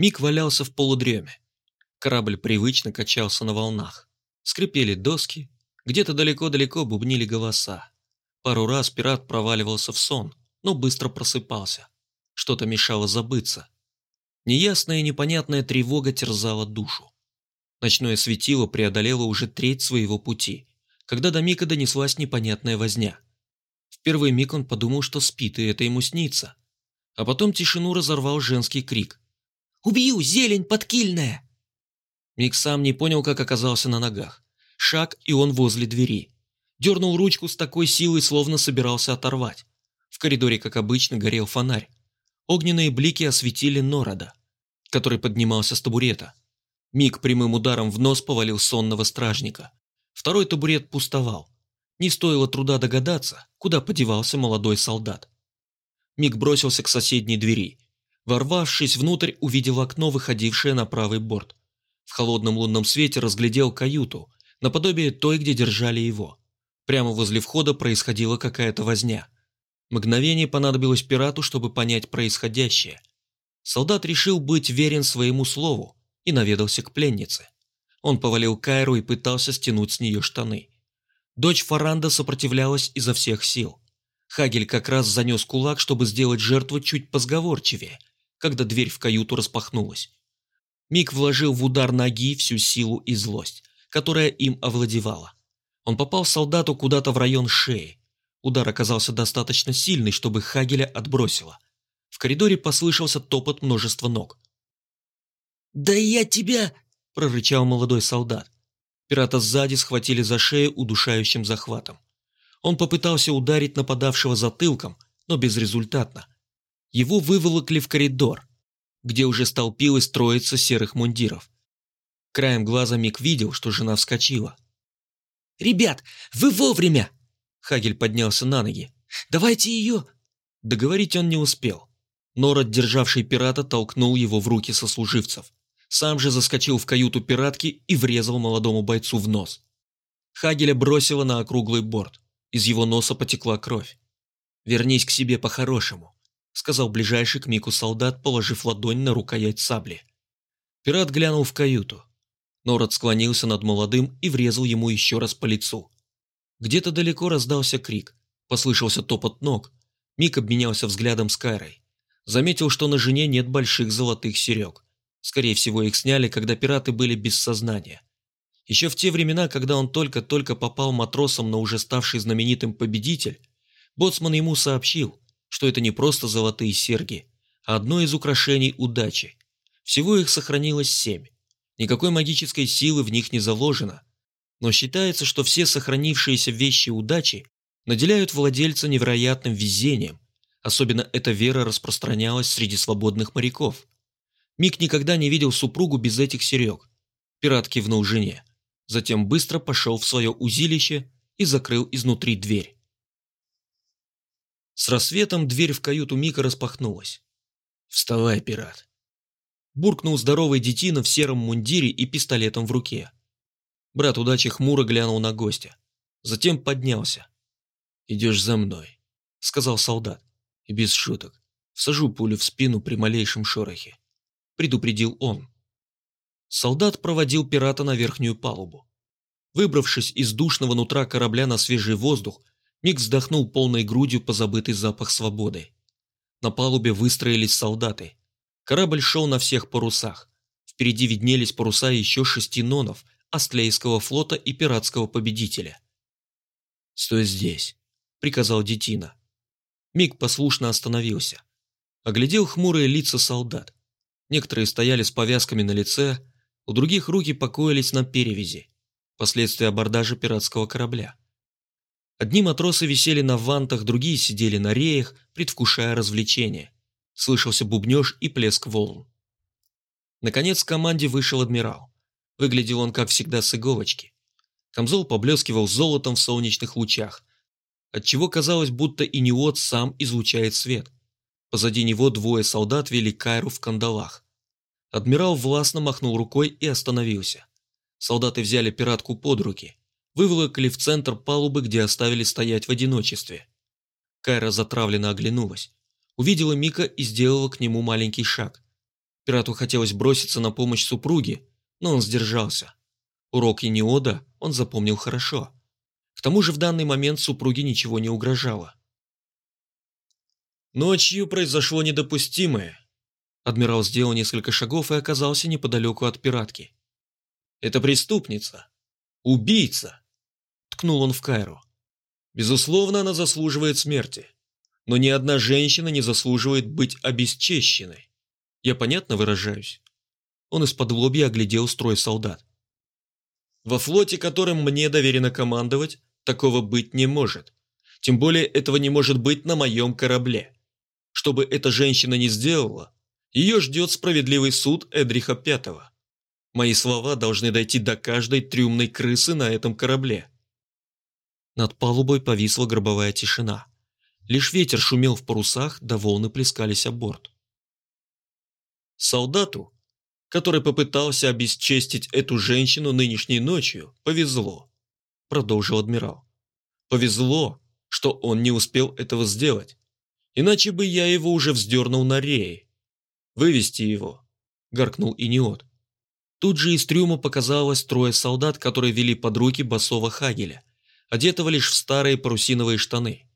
Мик валялся в полудреме. Корабль привычно качался на волнах. Скрипели доски, где-то далеко-далеко бубнили голоса. Пару раз пират проваливался в сон, но быстро просыпался. Что-то мешало забыться. Неясная и непонятная тревога терзала душу. Ночное светило преодолело уже треть своего пути, когда до Мика донеслась непонятная возня. В первый миг он подумал, что спит, и это ему снится. А потом тишину разорвал женский крик. «Убью, зелень подкильная!» Мик сам не понял, как оказался на ногах. Шаг, и он возле двери. Дернул ручку с такой силой, словно собирался оторвать. В коридоре, как обычно, горел фонарь. Огненные блики осветили Норода, который поднимался с табурета. Миг прямым ударом в нос повалил сонного стражника. Второй табурет пустовал. Не стоило труда догадаться, куда подевался молодой солдат. Миг бросился к соседней двери. Ворвавшись внутрь, увидел окно, выходившее на правый борт. В холодном лунном свете разглядел каюту, наподобие той, где держали его. Прямо возле входа происходила какая-то возня. Мгновение понадобилось пирату, чтобы понять происходящее. Солдат решил быть верен своему слову и наведался к пленнице. Он повалил Кайру и пытался стянуть с нее штаны. Дочь Фаранда сопротивлялась изо всех сил. Хагель как раз занес кулак, чтобы сделать жертву чуть позговорчивее, когда дверь в каюту распахнулась. Мик вложил в удар ноги всю силу и злость, которая им овладевала. Он попал солдату куда-то в район шеи. Удар оказался достаточно сильный, чтобы Хагеля отбросило. В коридоре послышался топот множества ног. «Да я тебя!» – прорычал молодой солдат. Пирата сзади схватили за шею удушающим захватом. Он попытался ударить нападавшего затылком, но безрезультатно. Его выволокли в коридор, где уже столпилась троица серых мундиров. Краем глаза Мик видел, что жена вскочила. «Ребят, вы вовремя!» Хагель поднялся на ноги. «Давайте ее...» Договорить он не успел. Нород, державший пирата, толкнул его в руки сослуживцев. Сам же заскочил в каюту пиратки и врезал молодому бойцу в нос. Хагеля бросило на округлый борт. Из его носа потекла кровь. «Вернись к себе по-хорошему», — сказал ближайший к Мику солдат, положив ладонь на рукоять сабли. Пират глянул в каюту. Нород склонился над молодым и врезал ему еще раз по лицу. Где-то далеко раздался крик. Послышался топот ног. Мик обменялся взглядом с Кайрой. Заметил, что на жене нет больших золотых серег. Скорее всего, их сняли, когда пираты были без сознания. Еще в те времена, когда он только-только попал матросом на уже ставший знаменитым победитель, боцман ему сообщил, что это не просто золотые серьги, а одно из украшений удачи. Всего их сохранилось семь. Никакой магической силы в них не заложено. Но считается, что все сохранившиеся вещи удачи наделяют владельца невероятным везением. Особенно эта вера распространялась среди свободных моряков. Мик никогда не видел супругу без этих серег. Пират кивнул жене. Затем быстро пошел в свое узилище и закрыл изнутри дверь. С рассветом дверь в каюту Мика распахнулась. «Вставай, пират!» Буркнул здоровый детина в сером мундире и пистолетом в руке. Брат удачи хмуро глянул на гостя. Затем поднялся. «Идешь за мной», — сказал солдат. «И без шуток. Всажу пулю в спину при малейшем шорохе предупредил он. Солдат проводил пирата на верхнюю палубу. Выбравшись из душного нутра корабля на свежий воздух, Мик вздохнул полной грудью позабытый запах свободы. На палубе выстроились солдаты. Корабль шел на всех парусах. Впереди виднелись паруса еще шести нонов, Астлейского флота и пиратского победителя. «Стой здесь», — приказал Детина. Мик послушно остановился. Оглядел хмурые лица солдат. Некоторые стояли с повязками на лице, у других руки покоились на перевязи, последствия абордажа пиратского корабля. Одни матросы висели на вантах, другие сидели на реях, предвкушая развлечения. Слышался бубнеж и плеск волн. Наконец к команде вышел адмирал. Выглядел он, как всегда, с иголочки. Камзол поблескивал золотом в солнечных лучах, отчего казалось, будто и неот сам излучает свет – Позади него двое солдат вели Кайру в кандалах. Адмирал властно махнул рукой и остановился. Солдаты взяли пиратку под руки, выволокли в центр палубы, где оставили стоять в одиночестве. Кайра затравленно оглянулась, увидела Мика и сделала к нему маленький шаг. Пирату хотелось броситься на помощь супруге, но он сдержался. Урок Ениода он запомнил хорошо. К тому же в данный момент супруге ничего не угрожало. Ночью произошло недопустимое. Адмирал сделал несколько шагов и оказался неподалеку от пиратки. «Это преступница. Убийца!» Ткнул он в Кайру. «Безусловно, она заслуживает смерти. Но ни одна женщина не заслуживает быть обесчещенной. Я понятно выражаюсь?» Он из-под лобья оглядел строй солдат. «Во флоте, которым мне доверено командовать, такого быть не может. Тем более этого не может быть на моем корабле. Что бы эта женщина не сделала, ее ждет справедливый суд Эдриха Пятого. Мои слова должны дойти до каждой трюмной крысы на этом корабле». Над палубой повисла гробовая тишина. Лишь ветер шумел в парусах, да волны плескались о борт. Солдату, который попытался обесчестить эту женщину нынешней ночью, повезло, продолжил адмирал. Повезло, что он не успел этого сделать, иначе бы я его уже вздернул на рее. Вывести его, гаркнул Иниот. Тут же из трюма показалось трое солдат, которые вели под руки басова Хагеля, одетого лишь в старые парусиновые штаны.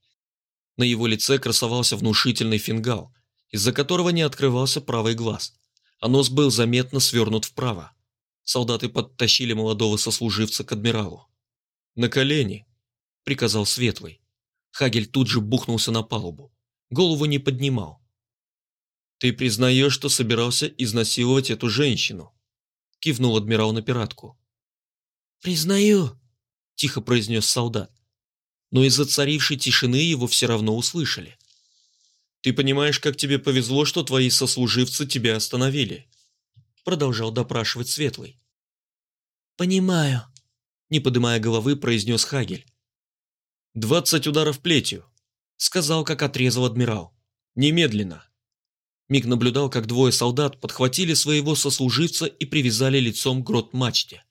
На его лице красовался внушительный фингал, из-за которого не открывался правый глаз, а нос был заметно свернут вправо. Солдаты подтащили молодого сослуживца к адмиралу. «На колени!» – приказал Светлый. Хагель тут же бухнулся на палубу. Голову не поднимал. «Ты признаешь, что собирался изнасиловать эту женщину?» – кивнул адмирал на пиратку. «Признаю», – тихо произнес солдат. Но из-за царившей тишины его все равно услышали. Ты понимаешь, как тебе повезло, что твои сослуживцы тебя остановили?» Продолжал допрашивать Светлый. «Понимаю», — не поднимая головы, произнес Хагель. «Двадцать ударов плетью», — сказал, как отрезал адмирал. «Немедленно». Миг наблюдал, как двое солдат подхватили своего сослуживца и привязали лицом к грот-мачте.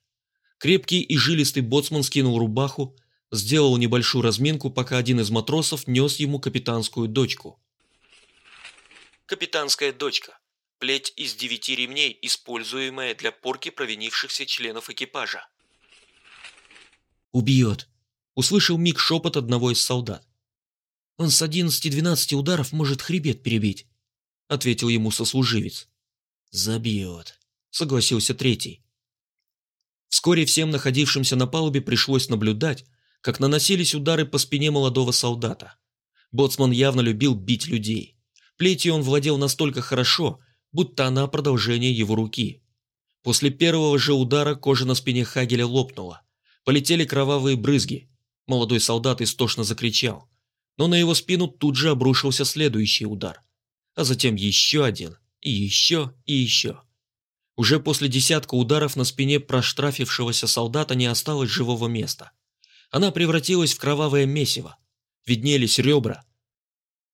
Крепкий и жилистый боцман скинул рубаху, сделал небольшую разминку, пока один из матросов нес ему капитанскую дочку. Капитанская дочка. Плеть из девяти ремней, используемая для порки провинившихся членов экипажа. «Убьет», — услышал миг шепот одного из солдат. «Он с одиннадцати-двенадцати ударов может хребет перебить», — ответил ему сослуживец. «Забьет», — согласился третий. Вскоре всем находившимся на палубе пришлось наблюдать, как наносились удары по спине молодого солдата. Боцман явно любил бить людей. Плетью он владел настолько хорошо, будто она продолжение его руки. После первого же удара кожа на спине Хагеля лопнула. Полетели кровавые брызги. Молодой солдат истошно закричал. Но на его спину тут же обрушился следующий удар. А затем еще один, и еще, и еще. Уже после десятка ударов на спине проштрафившегося солдата не осталось живого места. Она превратилась в кровавое месиво. Виднелись ребра,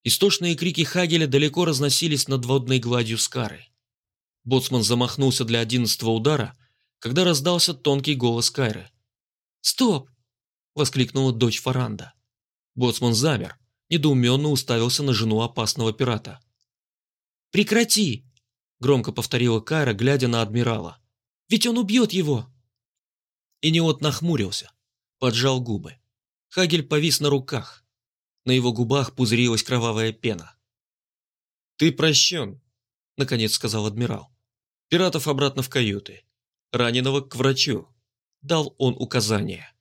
Истошные крики Хагеля далеко разносились над водной гладью Скары. Боцман замахнулся для одиннадцатого удара, когда раздался тонкий голос Кайры. «Стоп!» – воскликнула дочь Фаранда. Боцман замер, недоуменно уставился на жену опасного пирата. «Прекрати!» – громко повторила Кайра, глядя на адмирала. «Ведь он убьет его!» И Неот нахмурился, поджал губы. Хагель повис на руках, на его губах пузырилась кровавая пена. «Ты прощен», — наконец сказал адмирал. «Пиратов обратно в каюты. Раненого к врачу», — дал он указание.